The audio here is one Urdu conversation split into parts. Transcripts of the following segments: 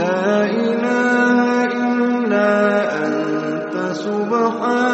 لا إله إلا أنت سبحانك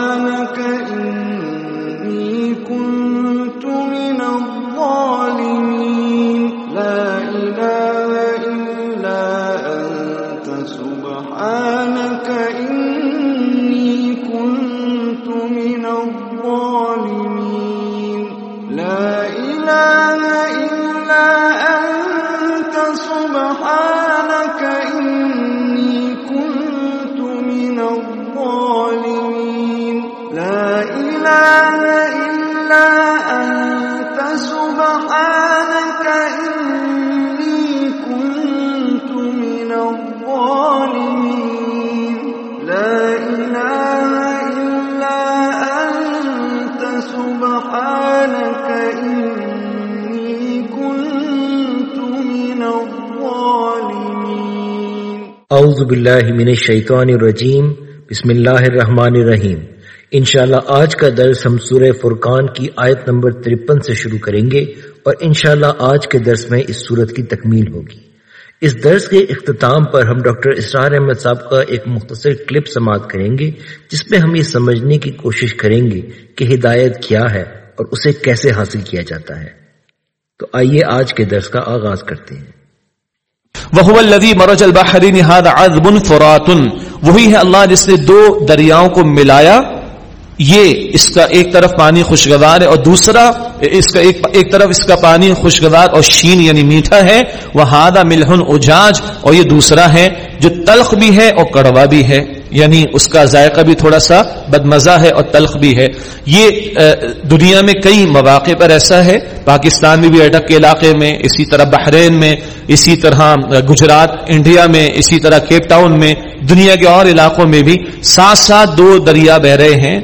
باللہ من الشیطان الرجیم، بسم اللہ الرحمن الرحیم۔ انشاءاللہ آج کا درس ہم سورہ فرقان کی آیت نمبر 53 سے شروع کریں گے اور انشاءاللہ آج کے درس میں اس صورت کی تکمیل ہوگی۔ اس درس کے اختتام پر ہم ڈاکٹر اسرار احمد صاحب کا ایک مختصر کلپ سماعت کریں گے، جس میں ہم یہ سمجھنے کی کوشش کریں گے کہ ہدایت کیا ہے اور اسے کیسے حاصل کیا جاتا ہے۔ تو آئیے آج کے درس کا آغاز کرتے ہیں۔ وہ الذی مرج البحرین هذا عذب فرات۔ وہی ہے اللہ جس نے دو دریاؤں کو ملایا۔ یہ اس کا ایک طرف پانی خوشگوار ہے اور دوسرا اس کا ایک, ایک طرف اس کا پانی خوشگوار اور شین یعنی میٹھا ہے۔ وہ ہادہ ملہن اجاج اور یہ دوسرا ہے جو تلخ بھی ہے اور کڑوا بھی ہے۔ یعنی اس کا ذائقہ بھی تھوڑا سا بدمزہ ہے اور تلخ بھی ہے۔ یہ دنیا میں کئی مواقع پر ایسا ہے، پاکستان میں بھی اٹک کے علاقے میں، اسی طرح بحرین میں، اسی طرح گجرات، انڈیا میں، اسی طرح کیپ ٹاؤن میں، دنیا کے اور علاقوں میں بھی ساتھ ساتھ دو دریا بہ رہے ہیں،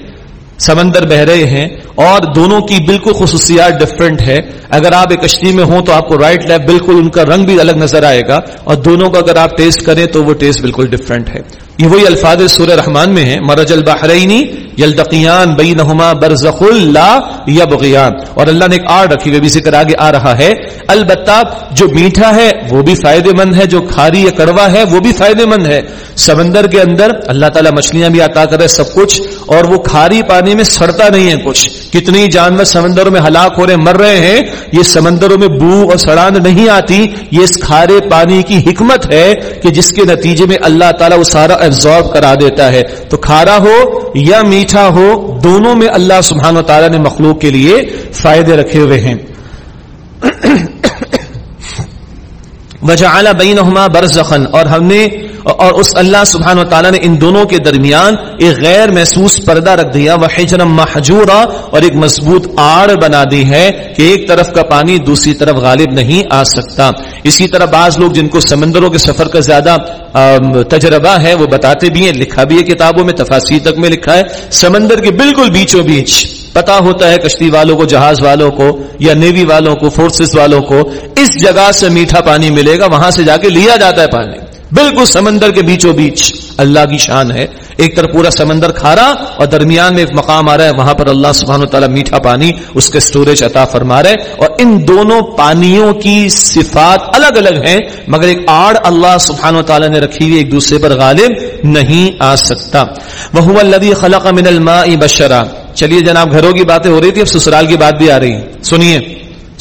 سمندر بہ رہے ہیں اور دونوں کی بالکل خصوصیات ڈفرنٹ ہے۔ اگر آپ ایک کشتی میں ہوں تو آپ کو رائٹ لیفٹ بالکل ان کا رنگ بھی الگ نظر آئے گا اور دونوں کا اگر آپ ٹیسٹ کریں تو وہ ٹیسٹ بالکل ڈفرنٹ ہے۔ یہ وہی الفاظ سورہ رحمان میں ہیں. مرج البحرینی یلتقیان بینہما برزخ اللہ یبغیان. اور اللہ نے ایک آڑ رکھی ہوئی بھی ذکر آگے آ رہا ہے. البتہ جو میٹھا ہے وہ بھی فائدے مند ہے، جو کھاری یا کڑوا ہے وہ بھی فائدے مند ہے. سمندر کے اندر اللہ تعالیٰ مچھلیاں بھی عطا کر رہے سب کچھ، اور وہ کھاری پانی میں سڑتا نہیں ہے کچھ. کتنی جانور سمندروں میں ہلاک ہو رہے مر رہے ہیں، یہ سمندروں میں بو اور سڑاند نہیں آتی. یہ اس کھارے پانی کی حکمت ہے کہ جس کے نتیجے میں اللہ تعالیٰ وہ سارا ایبزارب کرا دیتا ہے۔ تو کھارا ہو یا میٹھا ہو، دونوں میں اللہ سبحانہ و تعالیٰ نے مخلوق کے لیے فائدے رکھے ہوئے ہیں۔ وجہ اعلیٰ بینہما برزخن اور ہم نے اور اس اللہ سبحانہ و تعالیٰ نے ان دونوں کے درمیان ایک غیر محسوس پردہ رکھ دیا، وہ حجرم محجورا اور ایک مضبوط آڑ بنا دی ہے کہ ایک طرف کا پانی دوسری طرف غالب نہیں آ سکتا۔ اسی طرح بعض لوگ جن کو سمندروں کے سفر کا زیادہ تجربہ ہے، وہ بتاتے بھی ہیں، لکھا بھی ہے کتابوں میں تفاصیر تک میں لکھا ہے، سمندر کے بالکل بیچوں بیچ پتا ہوتا ہے کشتی والوں کو، جہاز والوں کو یا نیوی والوں کو فورسز والوں کو، اس جگہ سے میٹھا پانی ملے گا، وہاں سے جا کے لیا جاتا ہے پانی۔ بالکل سمندر کے بیچوں بیچ۔ اللہ کی شان ہے۔ ایک طرف پورا سمندر کھارا اور درمیان میں ایک مقام آ رہا ہے۔ وہاں پر اللہ سبحانہ تعالیٰ میٹھا پانی اس کے سٹوریج عطا فرما رہے اور ان دونوں پانیوں کی صفات الگ الگ ہیں، مگر ایک آڑ اللہ سبحانہ تعالیٰ نے رکھی ہوئی ایک دوسرے پر غالب نہیں آ سکتا۔ وہ الذي خلق من الماء بشرا۔ چلیے جناب، گھروں کی باتیں ہو رہی تھی، اب سسرال کی بات بھی آ رہی۔ سنیے۔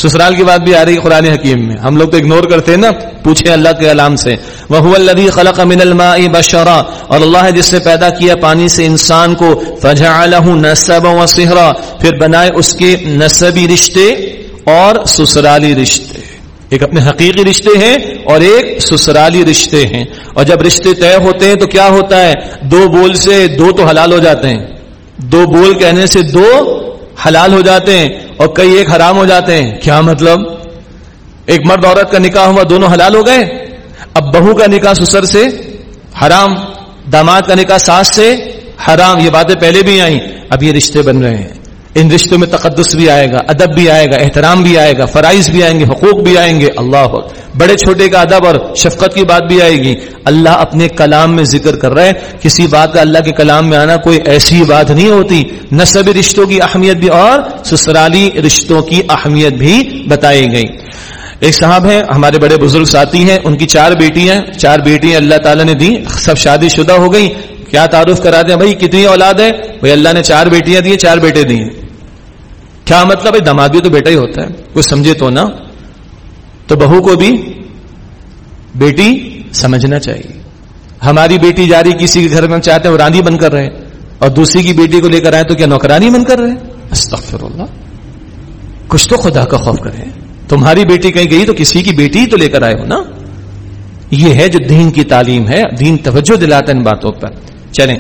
سسرال کی بات بھی آ رہی ہے قرآن حکیم میں۔ ہم لوگ تو اگنور کرتے ہیں نا، پوچھیں اللہ کے علام سے۔ وہ الذي خلق من الماء بشرا۔ اور اللہ ہے جس نے پیدا کیا پانی سے انسان کو۔ فجعله نسبا وصهرا۔ پھر بنائے اس کے نسبی رشتے اور سسرالی رشتے۔ ایک اپنے حقیقی رشتے ہیں اور ایک سسرالی رشتے ہیں۔ اور جب رشتے طے ہوتے ہیں تو کیا ہوتا ہے؟ دو بول سے دو تو حلال ہو جاتے ہیں۔ دو بول کہنے سے دو حلال ہو جاتے ہیں اور کئی ایک حرام ہو جاتے ہیں۔ کیا مطلب؟ ایک مرد عورت کا نکاح ہوا، دونوں حلال ہو گئے؟ اب بہو کا نکاح سسر سے حرام، داماد کا نکاح ساس سے حرام، یہ باتیں پہلے بھی آئیں۔ اب یہ رشتے بن رہے ہیں۔ ان رشتوں میں تقدس بھی آئے گا، ادب بھی آئے گا، احترام بھی آئے گا، فرائض بھی آئیں گے، حقوق بھی آئیں گے، اللہ بڑے چھوٹے کا ادب اور شفقت کی بات بھی آئے گی۔ اللہ اپنے کلام میں ذکر کر رہے ہیں۔ کسی بات کا اللہ کے کلام میں آنا کوئی ایسی بات نہیں ہوتی۔ نصب رشتوں کی اہمیت بھی اور سسرالی رشتوں کی اہمیت بھی بتائی گئی۔ ایک صاحب ہیں، ہمارے بڑے بزرگ ساتھی ہیں، ان کی چار بیٹیاں چار بیٹیاں اللہ تعالیٰ نے دی، سب شادی شدہ ہو گئی کیا تعارف کرا دیں بھائی؟ کتنی اولاد ہے بھائی اللہ نے چار بیٹیاں دی چار بیٹے دیے کیا مطلب ہے دماد بھی تو بیٹا ہی ہوتا ہے؟ کچھ سمجھے تو نا؟ تو بہو کو بھی بیٹی سمجھنا چاہیے۔ ہماری بیٹی جاری کسی کے گھر میں چاہتے ہیں وہ راندی بن کر رہے اور دوسری کی بیٹی کو لے کر آئے تو کیا نوکرانی بن کر رہے استغفر اللہ کچھ تو خدا کا خوف کرے۔ تمہاری بیٹی کہیں گئی تو کسی کی بیٹی ہی تو لے کر آئے ہو نا؟ یہ ہے جو دین کی تعلیم ہے۔ دین توجہ دلاتا ہے ان باتوں پر۔ چلیں۔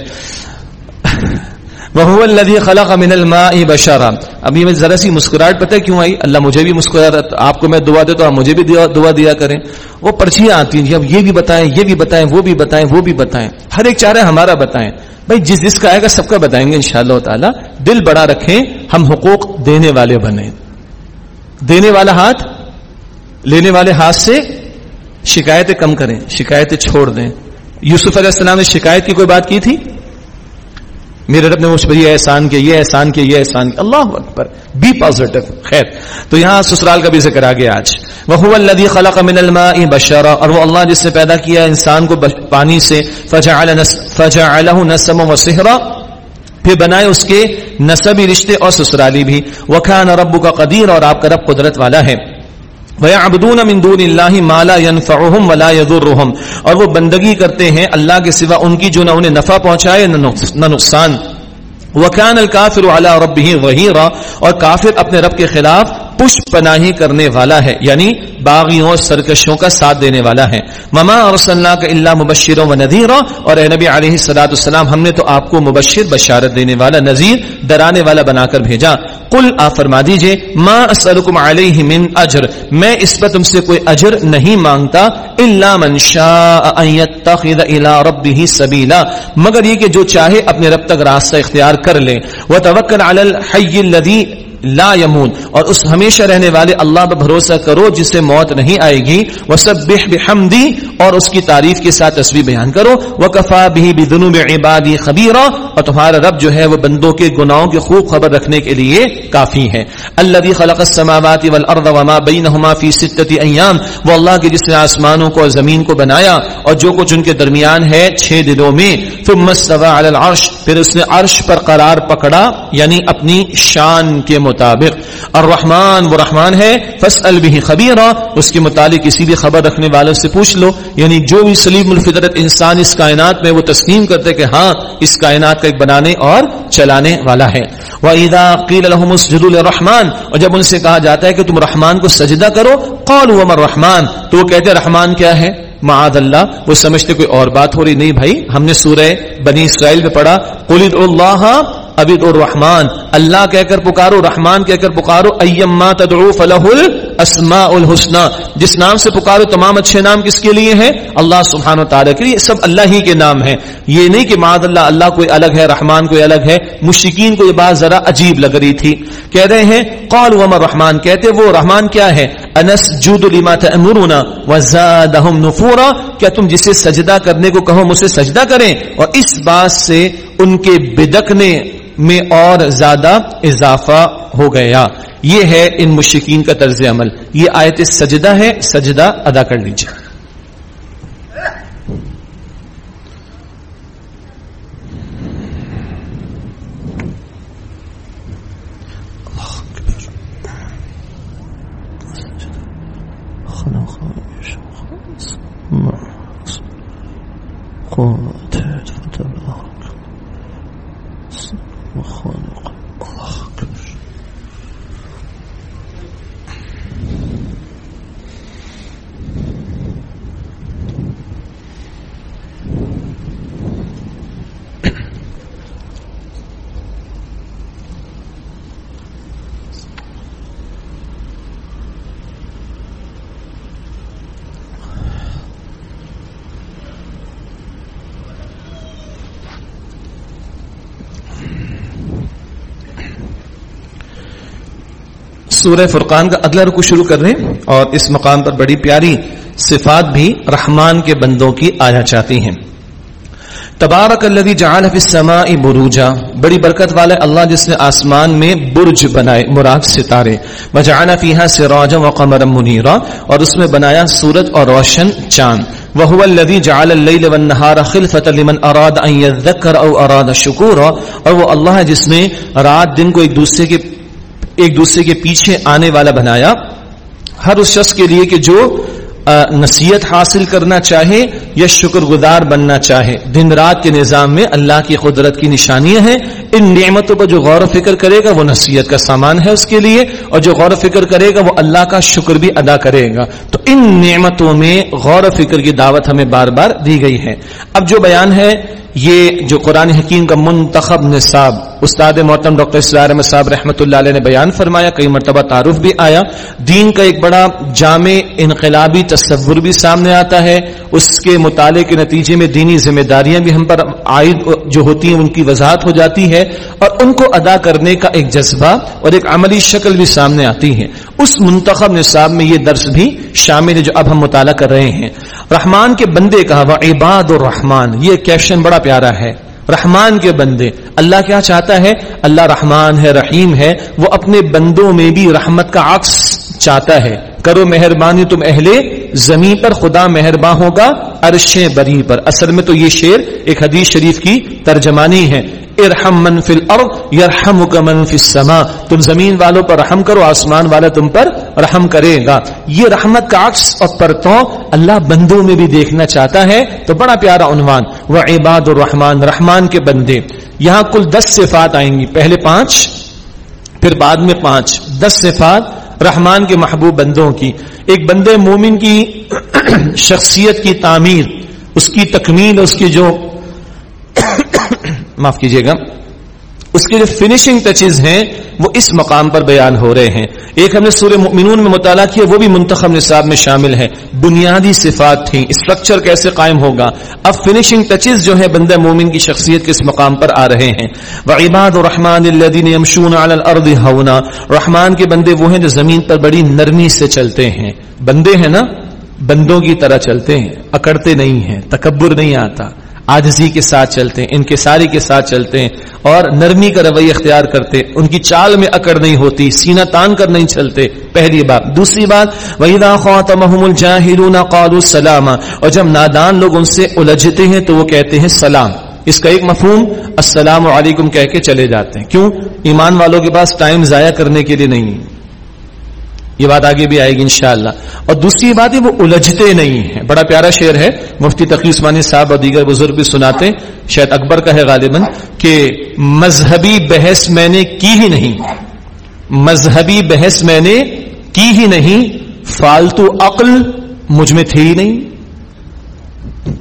وہ الذي خلق من الماء بشرا. ابھی میں ذرا سی مسکراہٹ پتہ ہے کیوں آئی؟ اللہ مجھے بھی مسکرا آپ کو میں دعا دے تو آپ مجھے بھی دعا دیا کریں۔ وہ پرچیاں آتی ہیں جی اب یہ بھی بتائیں، یہ بھی بتائیں، وہ بھی بتائیں، وہ بھی بتائیں۔ ہر ایک چارہ ہمارا بتائیں۔ بھائی، جس جس کا آئے گا، سب کا بتائیں گے انشاءاللہ تعالی۔ دل بڑا رکھیں، ہم حقوق دینے والے بنے دینے والا ہاتھ، لینے والے ہاتھ سے شکایتیں کم کریں، شکایتیں چھوڑ دیں۔ یوسف علیہ السلام نے شکایت کی کوئی بات کی تھی؟ میرے رب نے مجھ پر یہ احسان کیا، یہ احسان کیا، یہ احسان کیا۔ اللہ اکبر بی پازیٹو خیر۔ تو یہاں سسرال کا بھی ذکر آ گیا آج۔ وہ الذي خلق من الماء بشرا، اور وہ اللہ جس نے پیدا کیا انسان کو پانی سے، فجعل فجعله نسما وصهرا۔ پھر بنائے اس کے نسبی رشتے اور سسرالی بھی۔ وکان رب کا قدیر اور آپ کا رب قدرت والا ہے۔ وَيَعْبُدُونَ مِن دُونِ اللَّهِ مَا لَا يَنفَعُهُمْ وَلَا يَضُرُّهُمْ۔ اور وہ بندگی کرتے ہیں اللہ کے سوا ان کی جو نہ انہیں نفع پہنچائے، نہ نقصان۔ وَكَانَ الْكَافِرُ عَلَى رَبِّهِ ظَهِيرًا اور کافر اپنے رب کے خلاف پش پناہی کرنے والا ہے یعنی باغیوں اور سرکشوں کا ساتھ دینے والا ہے۔ مما اور کا اللہ مبشر و نذیر اور اے نبی علیہ السلاۃ السلام ہم نے تو آپ کو مبشر، بشارت دینے والا، نذیر، ڈرانے والا بنا کر بھیجا۔ کل آ فرما دیجیے ماں اسلکم علیہ من اجر میں اس پر تم سے کوئی اجر نہیں مانگتا اللہ من شاء الى ربه سبیلا مگر یہ کہ جو چاہے اپنے رب تک راستہ اختیار کر لے۔ وہ توکل علی الحی الذی لا یمون اور اس ہمیشہ رہنے والے اللہ پر بھروسہ کرو جس سے موت نہیں آئے گی۔ وہ سب بحمدی اور اس کی تعریف کے ساتھ تصویر بیان کرو۔ وہ کفا بھی بنوب عبادی خبیرہ اور تمہارا رب جو ہے وہ بندوں کے گناہوں کی خوب خبر رکھنے کے لیے کافی ہے۔ اللہ خلق السماوات والارض وما بینہما فی ستت ایام۔ وہ اللہ کے جس نے آسمانوں کو اور زمین کو بنایا اور جو کچھ ان کے درمیان ہے چھ دنوں میں۔ ثم استوى على العرش۔ پھر اس نے عرش پر قرار پکڑا یعنی اپنی شان کے مطابق۔ الرحمن وہ رحمان ہے فسأل به خبیرا، اس کے متعلق کسی بھی خبر رکھنے والوں سے پوچھ لو۔ یعنی جو بھی سلیم الفطرت انسان اس کائنات میں وہ تسلیم کرتے کہ ہاں اس کائنات کا ایک بنانے اور چلانے والا ہے۔ وَإِذَا قِيلَ لَهُمُ اسْجُدُوا لِلرَّحْمَنِ، اور جب ان سے کہا جاتا ہے کہ تم رحمان کو سجدہ کرو، قالوا وما الرحمن؟ تو وہ کہتے ہیں، رحمان کیا ہے؟ معاذ اللہ، وہ سمجھتے کوئی اور بات ہو رہی؟ نہیں بھائی، ہم نے سورہ بنی اسرائیل میں پڑھا، قل اللہ ابد الرحمان اللہ کہہ کر پکارو، رحمان کہہ کر پکارو ایما تدعو فلح الاسماء الحسنى جس نام سے پکارو، تمام اچھے نام کس کے لیے ہیں؟ اللہ سبحانہ و تعالی کے لیے، سب اللہ ہی کے نام ہیں۔ یہ نہیں کہ معاذ اللہ اللہ کوئی الگ ہے، رحمان کوئی الگ ہے۔ مشرکین کو یہ بات ذرا عجیب لگ رہی تھی۔ کہہ رہے ہیں قال وما رحمان کہتے وہ، رحمان کیا ہے؟ انس جود لما تأمرنا وزادهم نفورا۔ کیا تم جسے سجدہ کرنے کو کہو، مجھ سے سجدہ کریں؟ اور اس بات سے ان کے بدکنے میں اور زیادہ اضافہ ہو گیا۔ یہ ہے ان مشکین کا طرز عمل۔ یہ آیت سجدہ ہے، سجدہ ادا کر لیجیے وخلق سورہ فرقان کا اگلا رکو شروع کر رہے ہیں اور اس مقام پر بڑی پیاری صفات بھی رحمان کے بندوں کی آیا چاہتی ہیں۔ تبارک الذي جعل في السماء بروجا، بڑی برکت والا اللہ جس نے آسمان میں برج بنائے، مراد ستارے۔ وجعل فيها سراجا وقمرا منيرا اور اس میں بنایا سورج اور روشن چاند۔ وهو الذي جعل الليل والنهار خلفة لمن اراد ان يذكر او اراد شكورا اور وہ اللہ ہے جس نے رات دن کو ایک دوسرے کے ایک دوسرے کے پیچھے آنے والا بنایا۔ ہر اس شخص کے لیے کہ جو نصیحت حاصل کرنا چاہے یا شکر گزار بننا چاہے۔ دن رات کے نظام میں اللہ کی قدرت کی نشانیاں ہیں۔ ان نعمتوں پر جو غور و فکر کرے گا، وہ نصیحت کا سامان ہے اس کے لیے۔ اور جو غور و فکر کرے گا، وہ اللہ کا شکر بھی ادا کرے گا۔ تو ان نعمتوں میں غور و فکر کی دعوت ہمیں بار بار دی گئی ہے۔ اب جو بیان ہے یہ جو قرآن حکیم کا منتخب نصاب استاد محتم ڈاکٹر اسرار احمد صاحب رحمۃ اللہ علیہ نے بیان فرمایا، کئی مرتبہ تعارف بھی آیا۔ دین کا ایک بڑا جامع انقلابی تصور بھی سامنے آتا ہے۔ اس کے مطالعے کے نتیجے میں دینی ذمہ داریاں بھی ہم پر عائد جو ہوتی ہیں، ان کی وضاحت ہو جاتی ہے۔ اور ان کو ادا کرنے کا ایک جذبہ اور ایک عملی شکل بھی سامنے آتی ہے اس منتخب نصاب میں یہ درس بھی شامل ہے جو اب ہم مطالعہ کر رہے ہیں۔ رحمان کے بندے کہا وہ عباد الرحمان یہ کیپشن بڑا پیارا ہے۔ رحمان کے بندے۔ اللہ کیا چاہتا ہے؟ اللہ رحمان ہے، رحیم ہے۔ وہ اپنے بندوں میں بھی رحمت کا عکس چاہتا ہے۔ کرو مہربانی تم اہل زمین پر، خدا مہرباں ہوگا عرش بری پر۔ اصل میں تو یہ شعر ایک حدیث شریف کی ترجمانی ہے۔ ارحم من فی الارض، یرحمک من فی السماء۔ تم زمین والوں پر رحم کرو، آسمان والا تم پر رحم کرے گا۔ یہ رحمت کا عکس اور پرتوں اللہ بندوں میں بھی دیکھنا چاہتا ہے، تو بڑا پیارا عنوان۔ وہ عباد الرحمان رحمان کے بندے۔ یہاں کل دس صفات آئیں گی۔ پہلے پانچ، پھر بعد میں پانچ۔ دس صفات رحمان کے محبوب بندوں کی۔ ایک بندے مومن کی شخصیت کی تعمیر، اس کی تکمیل، اس کی جو معاف کیجیے گا۔ اس کے جو فنیشنگ ٹچز ہیں، وہ اس مقام پر بیان ہو رہے ہیں۔ ایک ہم نے سورہ مؤمنون میں مطالعہ کیا، وہ بھی منتخب نصاب میں شامل ہے بنیادی صفات تھیں اسٹرکچر کیسے قائم ہوگا؟ اب فنیشنگ ٹچز جو ہے بندہ مومن کی شخصیت کے اس مقام پر آ رہے ہیں۔ وعباد الرحمن الذين الارض هونا رحمان کے بندے وہ ہیں جو زمین پر بڑی نرمی سے چلتے ہیں۔ بندے ہیں نا؟ بندوں کی طرح چلتے ہیں، اکڑتے نہیں ہیں، تکبر نہیں آتا۔ آجزی کے ساتھ چلتے ہیں ان کے ساری کے ساتھ چلتے ہیں اور نرمی کا روی اختیار کرتے ان کی چال میں اکڑ نہیں ہوتی، سینہ تان کر نہیں چلتے۔ پہلی بات۔ دوسری بات وحیدہ خواتمہم الجاہلون قالوا السلام اور جب نادان لوگ ان سے الجھتے ہیں تو وہ کہتے ہیں سلام۔ اس کا ایک مفہوم، السلام علیکم کہہ کے چلے جاتے ہیں۔ کیوں؟ ایمان والوں کے پاس ٹائم ضائع کرنے کے لیے نہیں۔ یہ بات آگے بھی آئے گی انشاءاللہ۔ اور دوسری بات ہے وہ الجھتے نہیں ہیں۔ بڑا پیارا شعر ہے۔ مفتی تقی عثمانی صاحب اور دیگر بزرگ بھی سناتے شاید اکبر کا ہے غالباً کہ مذہبی بحث میں نے کی ہی نہیں۔ مذہبی بحث میں نے کی ہی نہیں۔ فالتو عقل مجھ میں تھی ہی نہیں۔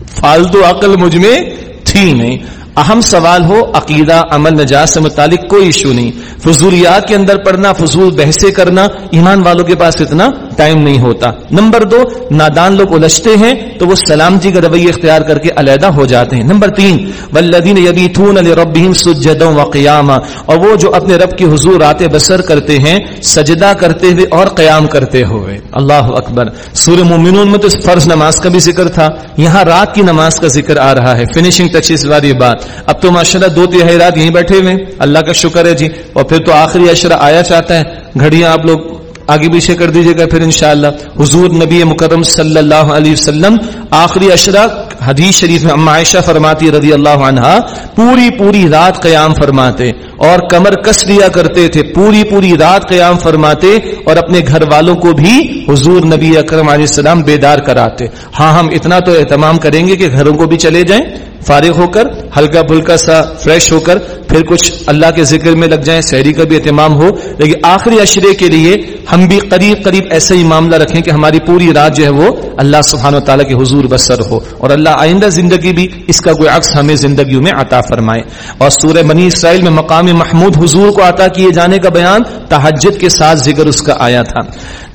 فالتو عقل مجھ میں تھی نہیں۔ اہم سوال ہو، عقیدہ، عمل، نجات سے متعلق کوئی ایشو نہیں۔ فضولیات کے اندر پڑھنا، فضول بحثے کرنا، ایمان والوں کے پاس اتنا ٹائم نہیں ہوتا۔ نمبر دو، نادان لوگ الجھتے ہیں تو وہ سلامتی جی کا رویہ اختیار کر کے علیحدہ ہو جاتے ہیں۔ نمبر تین ولدین یبیتون لربہم سجدا وقیاما اور وہ جو اپنے رب کی حضور آتے بسر کرتے ہیں، سجدہ کرتے ہوئے اور قیام کرتے ہوئے۔ اللہ اکبر۔ سورہ مومنون میں تو فرض نماز کا بھی ذکر تھا۔ یہاں رات کی نماز کا ذکر آ رہا ہے۔ فنیشنگ ٹچز والی بات۔ اب تو ماشاء اللہ دو تہائی رات یہیں بیٹھے ہوئے اللہ کا شکر ہے جی۔ اور پھر تو آخری اشرا آیا چاہتا ہے۔ گھڑیاں آپ لوگ آگے پیچھے کر دیجیے گا پھر انشاءاللہ۔ حضور نبی مکرم صلی اللہ علیہ وسلم آخری اشرا حدیث شریف میں عائشہ فرماتی رضی اللہ عنہا پوری پوری رات قیام فرماتے۔ اور کمر کس لیا کرتے تھے، پوری پوری رات قیام فرماتے اور اپنے گھر والوں کو بھی حضور نبی اکرم علیہ السلام بیدار کراتے۔ ہاں ہم اتنا تو اہتمام کریں گے کہ گھروں کو بھی چلے جائیں، فارغ ہو کر، ہلکا پھلکا سا فریش ہو کر، پھر کچھ اللہ کے ذکر میں لگ جائیں شہری کا بھی اہتمام ہو۔ لیکن آخری اشرے کے لیے ہم بھی قریب قریب ایسا ہی معاملہ رکھیں کہ ہماری پوری رات جو ہے وہ اللہ سبحانہ و تعالیٰ کے حضور بسر ہو اور اللہ آئندہ زندگی بھی اس کا کوئی عکس ہمیں زندگیوں میں عطا فرمائے۔ اور سورہ بنی اسرائیل میں مقام محمود حضور کو عطا کیے جانے کا بیان تحجد کے ساتھ ذکر اس کا آیا تھا۔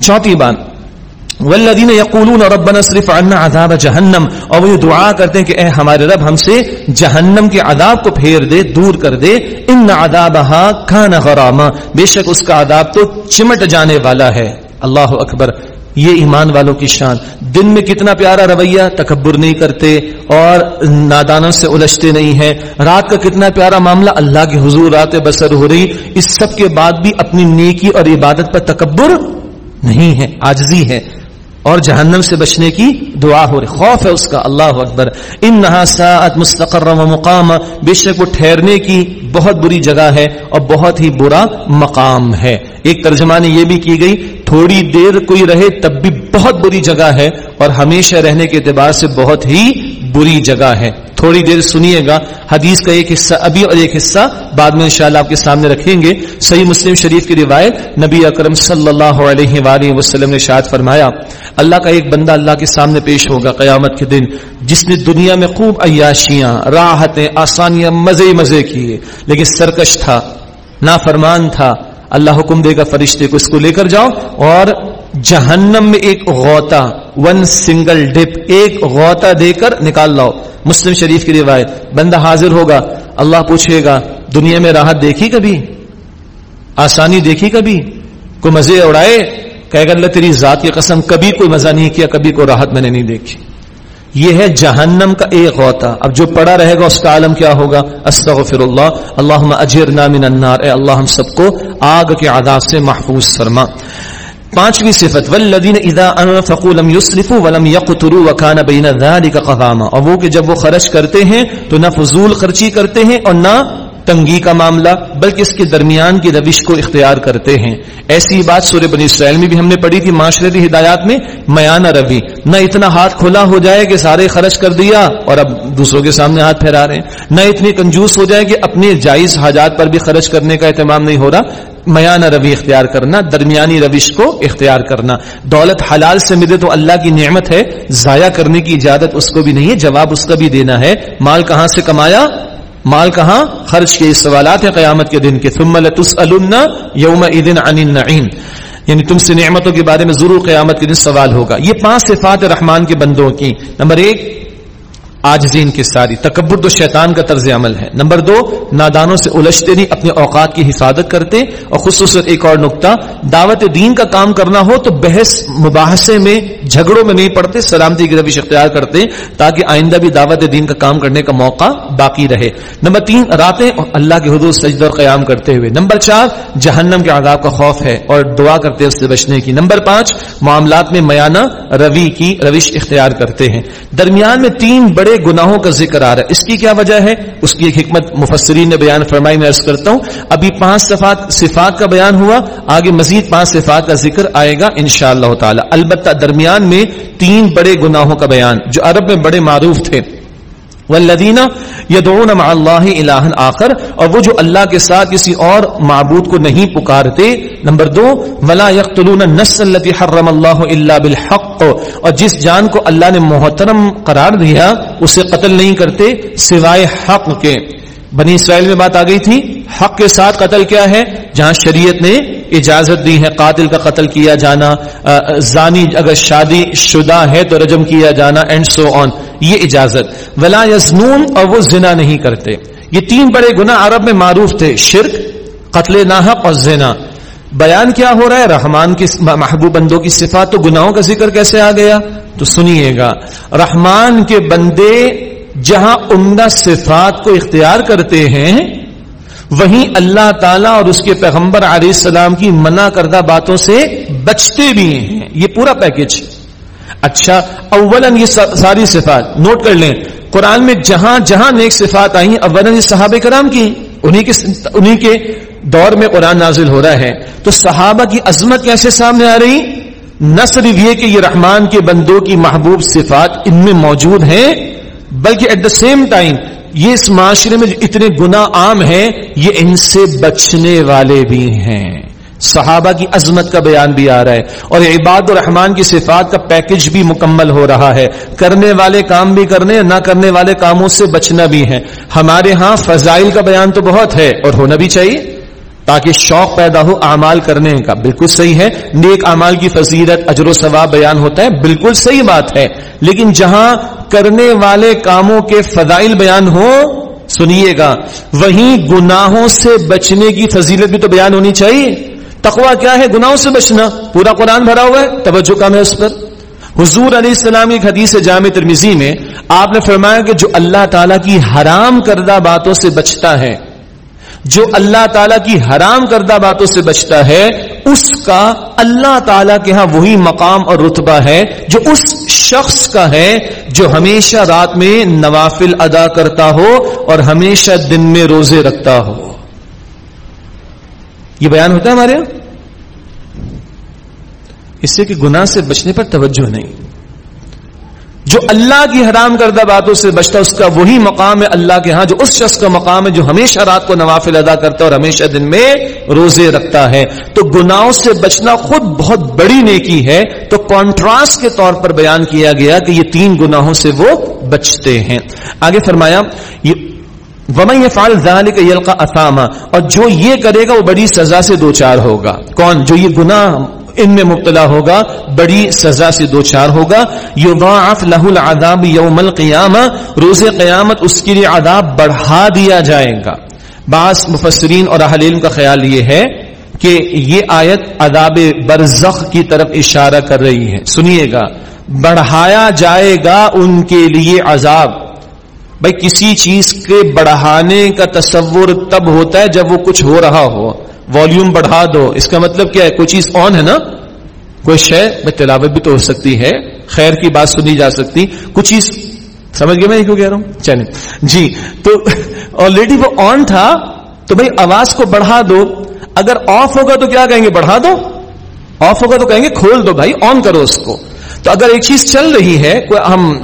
چوتھی بات والذین یقولون ربنا صرف عنا عذاب جہنم اور وہ دعا کرتے ہیں کہ اے ہمارے رب، ہم سے جہنم کے عذاب کو پھیر دے، دور کر دے۔ ان عذابها کان غراما۔ بے شک اس کا عذاب تو چمٹ جانے والا ہے۔ اللہ اکبر۔ یہ ایمان والوں کی شان۔ دن میں کتنا پیارا رویہ تکبر نہیں کرتے اور نادانوں سے الجھتے نہیں ہیں۔ رات کا کتنا پیارا معاملہ اللہ کی حضور رات بسر ہو رہی۔ اس سب کے بعد بھی اپنی نیکی اور عبادت پر تکبر نہیں ہے آجزی ہے۔ اور جہنم سے بچنے کی دعا ہو رہی۔ خوف ہے اس کا، اللہ اکبر۔ ان نہا ساعت مستقر و مقام بے شک وہ ٹھہرنے کی بہت بری جگہ ہے اور بہت ہی برا مقام ہے۔ ایک ترجمہ نے یہ بھی کی گئی تھوڑی دیر کوئی رہے تب بھی بہت بری جگہ ہے اور ہمیشہ رہنے کے اعتبار سے بہت ہی بری جگہ ہے۔ تھوڑی دیر سنیے گا۔ حدیث کا ایک حصہ ابھی اور ایک حصہ بعد میں انشاءاللہ آپ کے سامنے رکھیں گے۔ صحیح مسلم شریف کی روایت نبی اکرم صلی اللہ علیہ وآلہ وسلم نے شاید فرمایا، اللہ کا ایک بندہ اللہ کے سامنے پیش ہوگا قیامت کے دن۔ جس نے دنیا میں خوب عیاشیاں، راحتیں، آسانیاں مزے مزے کیے، لیکن سرکش تھا، نافرمان تھا۔ اللہ حکم دے گا فرشتے کو اس کو لے کر جاؤ اور جہنم میں ایک غوطہ ون سنگل ڈپ ایک غوطہ دے کر نکال لاؤ۔ مسلم شریف کی روایت، بندہ حاضر ہوگا، اللہ پوچھے گا، دنیا میں راحت دیکھی کبھی؟ آسانی دیکھی کبھی؟ کوئی مزے اڑائے؟ کہ اگر اللہ تیری ذات کی قسم، کبھی کوئی مزہ نہیں کیا، کبھی کوئی راحت میں نے نہیں دیکھی۔ یہ ہے جہنم کا ایک غوطہ۔ اب جو پڑا رہے گا اس کا عالم کیا ہوگا؟ استغفر اللہ اللہ اجرنا من النار۔ اے اللہ، ہم سب کو آگ کے عذاب سے محفوظ فرما۔ پانچویں صفت، والذین اذا انفقوا لم يسرفوا ولم يقتروا وكان بين ذلك قواما۔ اور وہ کہ جب وہ خرچ کرتے ہیں تو نہ فضول خرچی کرتے ہیں اور نہ تنگی کا معاملہ، بلکہ اس کے درمیان کی روش کو اختیار کرتے ہیں۔ ایسی بات سورہ بنی اسرائیل میں بھی ہم نے پڑھی تھی معاشرتی ہدایات میں۔ میانہ روی، نہ اتنا ہاتھ کھلا ہو جائے کہ سارے خرچ کر دیا اور اب دوسروں کے سامنے ہاتھ پھیرا رہے ہیں۔ نہ اتنی کنجوس ہو جائے کہ اپنے جائز حاجات پر بھی خرچ کرنے کا اہتمام نہیں ہو رہا۔ میانہ روی اختیار کرنا، درمیانی روش کو اختیار کرنا۔ دولت حلال سے ملے تو اللہ کی نعمت ہے، ضائع کرنے کی اجازت اس کو بھی نہیں ہے، جواب اس کا بھی دینا ہے۔ مال کہاں سے کمایا؟ مال کہاں؟ خرچ کے سوالات ہیں قیامت کے دن کے۔ ثم لتسألن یوم عن النعیم یعنی تم سے نعمتوں کے بارے میں ضرور قیامت کے دن سوال ہوگا۔ یہ پانچ صفات رحمان کے بندوں کی۔ نمبر ایک آجزین کی ساری تکبر تو شیطان کا طرز عمل ہے۔ نمبر دو، نادانوں سے الجھتے نہیں، اپنے اوقات کی حفاظت کرتے۔ اور خصوصاً ایک اور نقطہ، دعوت دین کا کام کرنا ہو تو بحث مباحثے میں جھگڑوں میں نہیں پڑتے، سلامتی کی روش اختیار کرتے، تاکہ آئندہ بھی دعوت دین کا کام کرنے کا موقع باقی رہے۔ نمبر تین، راتیں اللہ کے حدود سجد اور قیام کرتے ہوئے۔ نمبر چار، جہنم کے عذاب کا خوف ہے اور دعا کرتے اس سے بچنے کی۔ نمبر پانچ، معاملات میں میانہ روی کی روش اختیار کرتے ہیں۔ درمیان میں تین بڑے گناہوں کا ذکر آ رہا ہے۔ اس کی کیا وجہ ہے؟ اس کی ایک حکمت مفسرین نے بیان فرمائی، میں عرض کرتا ہوں، ابھی پانچ صفات صفات کا بیان ہوا، آگے مزید پانچ صفات کا ذکر آئے گا ان شاء اللہ تعالی۔ البتہ درمیان میں تین بڑے گناہوں کا بیان، جو عرب میں بڑے معروف تھے۔ والذین یدعون مع اللہ الہ آخر، اور وہ جو اللہ کے ساتھ کسی اور معبود کو نہیں پکارتے، نمبر دو، ولا یقتلون النفس التي حرم اللہ الا بالحق، اور جس جان کو اللہ نے محترم قرار دیا، اسے قتل نہیں کرتے سوائے حق کے۔ بنی اسرائیل میں بات آ گئی تھی، حق کے ساتھ قتل کیا ہے؟ جہاں شریعت نے اجازت دی ہے قاتل کا قتل کیا جانا زانی، اگر شادی شدہ ہے تو رجم کیا جانا اینڈ سو آن یہ اجازت۔ ولا یزنون اور وہ زنا نہیں کرتے۔ یہ تین بڑے گناہ عرب میں معروف تھے۔ شرک، قتل ناحق اور زنا۔ بیان کیا ہو رہا ہے؟ رحمان کی محبوب بندوں کی صفات تو گناہوں کا ذکر کیسے آ گیا؟ تو سنیے گا۔ رحمان کے بندے جہاں عمدہ صفات کو اختیار کرتے ہیں، وہیں اللہ تعالیٰ اور اس کے پیغمبر علیہ السلام کی منع کردہ باتوں سے بچتے بھی ہیں۔ یہ پورا پیکج اچھا اولن یہ ساری صفات، نوٹ کر لیں، قرآن میں جہاں جہاں نیک صفات آئی اولن یہ صحابہ کرام کی، انہی کے انہی کے دور میں قرآن نازل ہو رہا ہے۔ تو صحابہ کی عظمت کیسے سامنے آ رہی؟ نہ صرف یہ کہ یہ رحمان کے بندوں کی محبوب صفات ان میں موجود ہیں، بلکہ ایٹ دا سیم ٹائم یہ اس معاشرے میں اتنے گنا عام ہیں، یہ ان سے بچنے والے بھی ہیں۔ صحابہ کی عظمت کا بیان بھی آ رہا ہے اور عباد الرحمان کی صفات کا پیکج بھی مکمل ہو رہا ہے۔ کرنے والے کام بھی کرنے، نہ کرنے والے کاموں سے بچنا بھی ہے۔ ہمارے ہاں فضائل کا بیان تو بہت ہے اور ہونا بھی چاہیے۔ تاکہ شوق پیدا ہو اعمال کرنے کا۔ بالکل صحیح ہے۔ نیک اعمال کی فضیلت، اجر و ثواب بیان ہوتا ہے۔ بالکل صحیح بات ہے۔ لیکن جہاں کرنے والے کاموں کے فضائل بیان ہو سنیے گا، وہیں گناہوں سے بچنے کی فضیلت بھی تو بیان ہونی چاہیے۔ تقوا کیا ہے؟ گناہوں سے بچنا۔ پورا قرآن بھرا ہوا ہے۔ توجہ کم ہے اس پر۔ حضور علیہ السلام کی حدیث جامع ترمیزی میں۔ آپ نے فرمایا کہ جو اللہ تعالیٰ کی حرام کردہ باتوں سے بچتا ہے، جو اللہ تعالیٰ کی حرام کردہ باتوں سے بچتا ہے، اس کا اللہ تعالیٰ کے ہاں وہی مقام اور رتبہ ہے جو اس شخص کا ہے جو ہمیشہ رات میں نوافل ادا کرتا ہو اور ہمیشہ دن میں روزے رکھتا ہو۔ یہ بیان ہوتا ہے ہمارے یہاں؟ اس سے کہ گناہ سے بچنے پر توجہ نہیں۔ جو اللہ کی حرام کردہ باتوں سے بچتا اس کا وہی مقام ہے اللہ کے ہاں جو اس شخص کا مقام ہے جو ہمیشہ رات کو نوافل ادا کرتا ہے اور ہمیشہ دن میں روزے رکھتا ہے۔ تو گناہوں سے بچنا خود بہت بڑی نیکی ہے۔ تو کانٹراسٹ کے طور پر بیان کیا گیا کہ یہ تین گناہوں سے وہ بچتے ہیں۔ آگے فرمایا، یہ ومن فال ذلك يلقى اثاما اور جو یہ کرے گا وہ بڑی سزا سے دوچار ہوگا۔ کون؟ جو یہ گناہ ان میں مبتلا ہوگا، بڑی سزا سے دو چار ہوگا۔ یضاعف له العذاب یوم القیامہ روز قیامت اس کے لیے عذاب بڑھا دیا جائے گا۔ بعض مفسرین اور اہل علم کا خیال یہ ہے کہ یہ آیت عذاب برزخ کی طرف اشارہ کر رہی ہے۔ سنیے گا، بڑھایا جائے گا ان کے لیے عذاب۔ بھائی کسی چیز کے بڑھانے کا تصور تب ہوتا ہے جب وہ کچھ ہو رہا ہو۔ والیوم بڑھا دو۔ اس کا مطلب کیا ہے؟ کوئی چیز آن ہے نا؟ کوئی شے؟ میں تلاوت بھی تو ہو سکتی ہے۔ خیر کی بات سنی جا سکتی۔ کچھ چیز سمجھ گئے میں کیوں کہہ رہا ہوں؟ چلے جی تو آلریڈی وہ آن تھا۔ تو بھائی آواز کو بڑھا دو۔ اگر آف ہوگا تو کیا کہیں گے؟ بڑھا دو۔ آف ہوگا تو کہیں گے کھول دو بھائی۔ آن کرو اس کو۔ تو اگر ایک چیز چل رہی ہے، کوئی ہم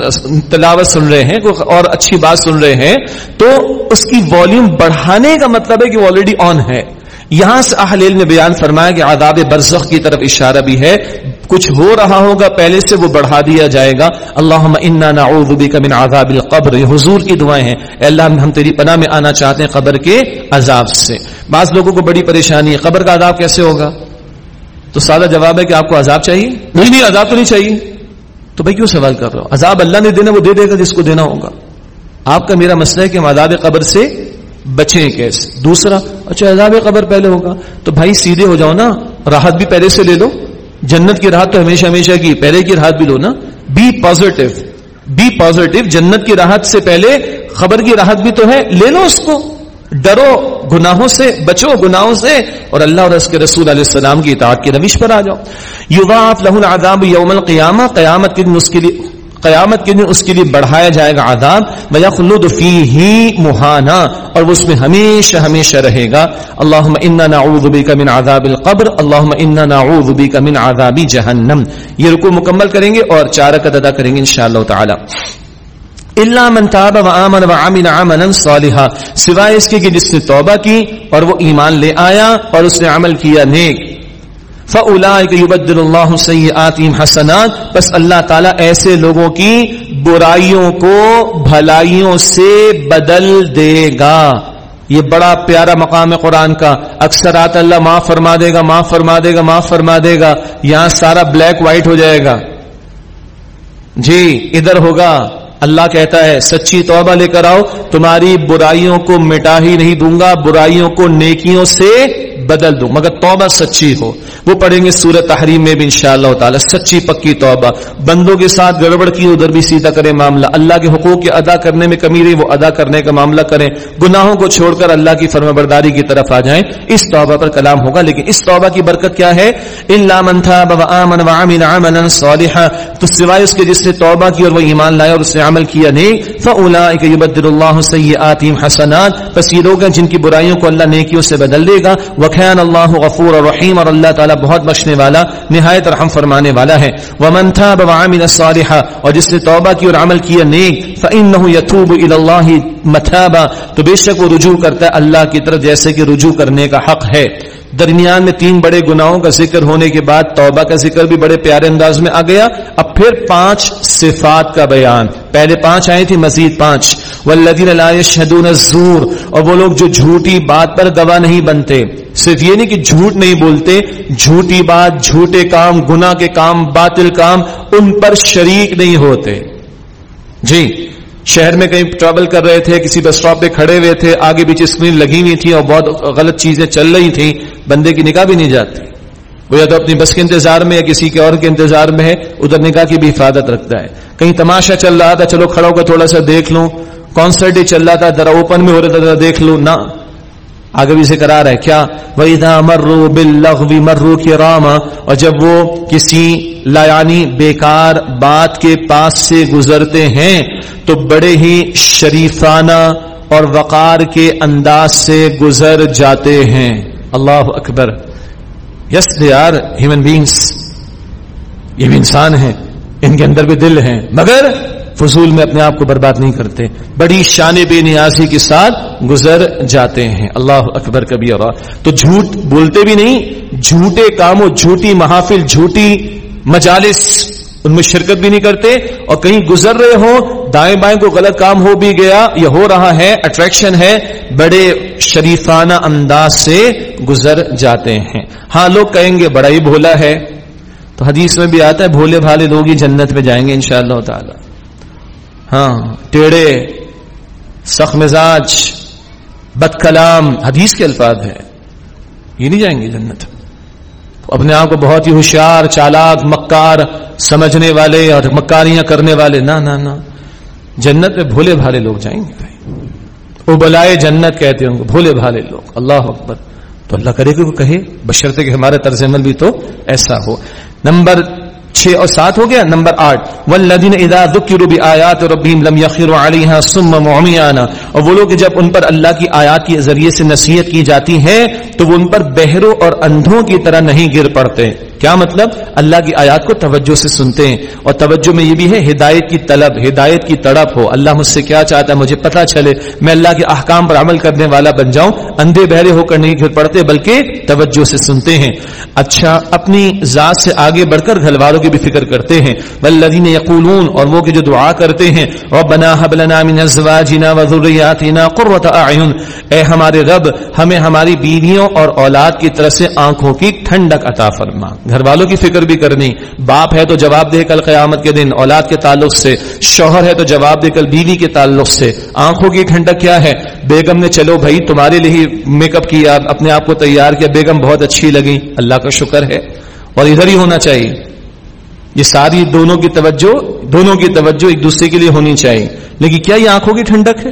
تلاوت سن رہے ہیں، کوئی اور اچھی بات سن رہے ہیں، تو اس کی والیوم بڑھانے کا مطلب ہے کہ وہ آلریڈی آن ہے۔ یہاں سے اہل نے بیان فرمایا کہ عذاب برزخ کی طرف اشارہ بھی ہے۔ کچھ ہو رہا ہوگا، پہلے سے وہ بڑھا دیا جائے گا۔ اللہ نعوذ بک من عذاب القبر۔ یہ حضور کی دعائیں ہیں۔ اے اللہ، ہم تیری پناہ میں آنا چاہتے ہیں قبر کے عذاب سے۔ بعض لوگوں کو بڑی پریشانی ہے، قبر کا عذاب کیسے ہوگا؟ تو سادہ جواب ہے کہ آپ کو عذاب چاہیے؟ نہیں نہیں، عذاب تو نہیں چاہیے۔ تو بھائی کیوں سوال کر رہا ہوں عذاب اللہ نے دینا، وہ دے دے گا جس کو دینا ہوگا۔ آپ کا میرا مسئلہ ہے کہ ہم عذاب قبر سے بچیں کیسے دوسرا اچھا عذاب قبر پہلے ہوگا۔ تو بھائی سیدھے ہو جاؤ نا، راحت بھی پہلے سے لے لو۔ جنت کی راحت تو ہمیشہ ہمیشہ کی، پہلے کی راحت بھی لو نا۔ بی پازیٹو بی پازیٹو جنت کی راحت سے پہلے، خبر کی راحت بھی تو ہے، لے لو اس کو۔ ڈرو گناہوں سے، بچو گناہوں سے اور اللہ اور اس کے رسول علیہ السلام کی اطاعت کی روش پر آ جاؤ۔ یوگا لہ العذاب یوم القیامہ، قیامت کے دن اس کے لیے، قیامت کے دن اس کے لیے بڑھایا جائے گا آداب خلود فی ہی مہانا اور وہ اس میں ہمیشہ ہمیشہ رہے گا۔ اللہ انا نعوذ من عذاب القبر اللہ انا نعوذ بک من عذاب جہنم۔ یہ رکو مکمل کریں گے اور چارکت ادا کریں گے انشاءاللہ تعالی۔ اللہ من تاب و آمن و عامل عملا صالحا. سوائے اس کے کہ جس نے توبہ کی اور وہ ایمان لے آیا اور اس نے عمل کیا نیک. يُبَدِّلُ اللَّهُ سَيِّئَاتِهِمْ حَسَنَاتٍ. بس اللہ تعالیٰ ایسے لوگوں کی برائیوں کو بھلائیوں سے بدل دے گا. یہ بڑا پیارا مقام ہے قرآن کا. اکثر آتا اللہ معاف فرما دے گا، معاف فرما دے گا، معاف فرما دے گا. یہاں سارا بلیک وائٹ ہو جائے گا. جی ادھر ہوگا. اللہ کہتا ہے، سچی توبہ لے کر آؤ، تمہاری برائیوں کو مٹا ہی نہیں دوں گا، برائیوں کو نیکیوں سے بدل دوں مگر توبہ سچی ہو۔ وہ پڑھیں گے سورت تحریم میں بھی انشاءاللہ تعالی، سچی پکی توبہ۔ بندوں کے ساتھ گڑبڑ کی، ادھر بھی سیدھا کرے معاملہ۔ اللہ کے حقوق کے ادا کرنے میں کمی رہی، وہ ادا کرنے کا معاملہ کریں۔ گناہوں کو چھوڑ کر اللہ کی فرم برداری کی طرف آ جائیں۔ اس توبہ پر کلام ہوگا، لیکن اس توبہ کی برکت کیا ہے؟ تو سوائے اس کے جس نے توبہ کی اور وہ ایمان لایا اور اس نے عمل کیا نہیں فَأُولَئِكَ اللَّهُ سَيِّئَاتِهِمْ حَسَنَاتٍ۔ پس یہ لوگ ہیں جن کی برائیوں کو اللہ نیکیوں سے بدل دے گا۔ وَكَانَ اللہ غفور الرحیم اور اللہ تعالیٰ بہت بخشنے والا، نہایت رحم فرمانے والا ہے۔ ومن تَابَ وَعَمِلَ صَالِحًا، اور جس نے توبہ کی اور عمل کیا نیک، فَإِنَّهُ یتوب إِلَى اللَّهِ مَتَابًا۔ تو بے شک وہ رجوع کرتا ہے اللہ کی طرف، جیسے کہ رجوع کرنے کا حق ہے۔ درمیان میں تین بڑے گناہوں کا ذکر ہونے کے بعد توبہ کا ذکر بھی بڑے پیارے انداز میں آ گیا۔ اب پھر پانچ صفات کا بیان۔ پہلے پانچ آئی تھی مزید پانچ۔ والذین لا یشهدون الزور۔ اور وہ لوگ جو جھوٹی بات پر گواہ نہیں بنتے۔ صرف یہ نہیں کہ جھوٹ نہیں بولتے، جھوٹی بات، جھوٹے کام، گناہ کے کام، باطل کام، ان پر شریک نہیں ہوتے۔ جی۔ شہر میں کہیں ٹریول کر رہے تھے، کسی بس اسٹاپ پہ کھڑے ہوئے تھے، آگے پیچھے اسکرین لگی ہوئی تھی اور بہت غلط چیزیں چل رہی تھیں، بندے کی نکاح بھی نہیں جاتی۔ وہ یا تو اپنی بس کے انتظار میں یا کسی کے اور کے انتظار میں ہے، ادھر نکاح کی بھی حفاظت رکھتا ہے۔ کہیں تماشا چل رہا تھا، چلو کھڑا ہو کر تھوڑا سا دیکھ لوں۔ کانسرٹ ہی چل رہا تھا، ذرا اوپن میں ہو رہا تھا، ذرا دیکھ لوں۔ نہ۔ آگے بھی سے کرا رہا ہے، کیا؟ وَإِذَا مَرُّوا بِاللَّغْوِ مَرُّوا كِرَامًا، اور جب وہ کسی لایانی بیکار بات کے پاس سے گزرتے ہیں، تو بڑے ہی شریفانہ اور وقار کے انداز سے گزر جاتے ہیں۔ اللہ اکبر۔ Yes they are human beings یہ بھی انسان ہیں، ان کے اندر بھی دل ہیں، مگر فضول میں اپنے آپ کو برباد نہیں کرتے۔ بڑی شان بے نیازی کے ساتھ گزر جاتے ہیں۔ اللہ اکبر کبھی اور تو جھوٹ بولتے بھی نہیں، جھوٹے کاموں، جھوٹی محافل، جھوٹی مجالس، ان میں شرکت بھی نہیں کرتے۔ اور کہیں گزر رہے ہو دائیں بائیں کو غلط کام ہو بھی گیا، یا ہو رہا ہے اٹریکشن ہے، بڑے شریفانہ انداز سے گزر جاتے ہیں۔ ہاں لوگ کہیں گے، بڑا ہی بھولا ہے۔ تو حدیث میں بھی آتا ہے، بھولے بھالے لوگ ہی جنت میں جائیں گے انشاءاللہ تعالی۔ ہاں ٹیڑے سخ مزاج، بد کلام، حدیث کے الفاظ ہے یہ نہیں جائیں گے جنت۔ اپنے آپ کو بہت ہی ہوشیار، چالاک، مکار سمجھنے والے اور مکاریاں کرنے والے، نہ نہ نہ۔ جنت میں بھولے بھالے لوگ جائیں گے بھائی۔ وہ بلائے جنت کہتے ہوں گے بھولے بھالے لوگ۔ اللہ اکبر۔ تو اللہ کرے کہ وہ کہے بشرتے کہ ہمارے طرز عمل بھی تو ایسا ہو۔ نمبر چھ اور سات ہو گیا؟ نمبر آٹھ. والذین اذا ذکروا بآیات ربهم لم يخروا اور وہ لوگ جب ان پر اللہ کی آیات کے ذریعے سے نصیحت کی جاتی ہے، تو وہ ان پر بہروں اور اندھوں کی طرح نہیں گر پڑتے۔ کیا مطلب؟ اللہ کی آیات کو توجہ سے سنتے ہیں۔ اور توجہ میں یہ بھی ہے، ہدایت کی طلب، ہدایت کی تڑپ ہو۔ اللہ مجھ سے کیا چاہتا ہے؟ مجھے پتا چلے۔ میں اللہ کے احکام پر عمل کرنے والا بن جاؤں۔ اندھے بہرے ہو کر نہیں گر پڑتے بلکہ توجہ سے سنتے ہیں۔ اچھا اپنی ذات سے آگے بڑھ کر گھر والوں کی بھی فکر کرتے ہیں۔ والذین یقولون اور وہ کہ جو دعا کرتے ہیں۔ ربنا هب لنا من ازواجنا وذرياتنا قرة اعین اے ہمارے رب، ہمیں ہماری بیویوں اور اولاد کی طرف سے آنکھوں کی ٹھنڈک عطا فرما۔ گھر والوں کی فکر بھی کرنی۔ باپ ہے تو جواب دے کل قیامت کے دن، اولاد کے تعلق سے۔ شوہر ہے تو جواب دے کل بیوی کے تعلق سے۔ آنکھوں کی ٹھنڈک کیا ہے؟ بیگم نے چلو بھائی، تمہارے لیے میک اپ کیا، اپنے آپ کو تیار کیا۔ بیگم بہت اچھی لگی اللہ کا شکر ہے۔ اور ادھر ہی ہونا چاہیے۔ یہ ساری دونوں کی توجہ، دونوں کی توجہ ایک دوسرے کے لیے ہونی چاہیے۔ لیکن کیا یہ آنکھوں کی ٹھنڈک ہے؟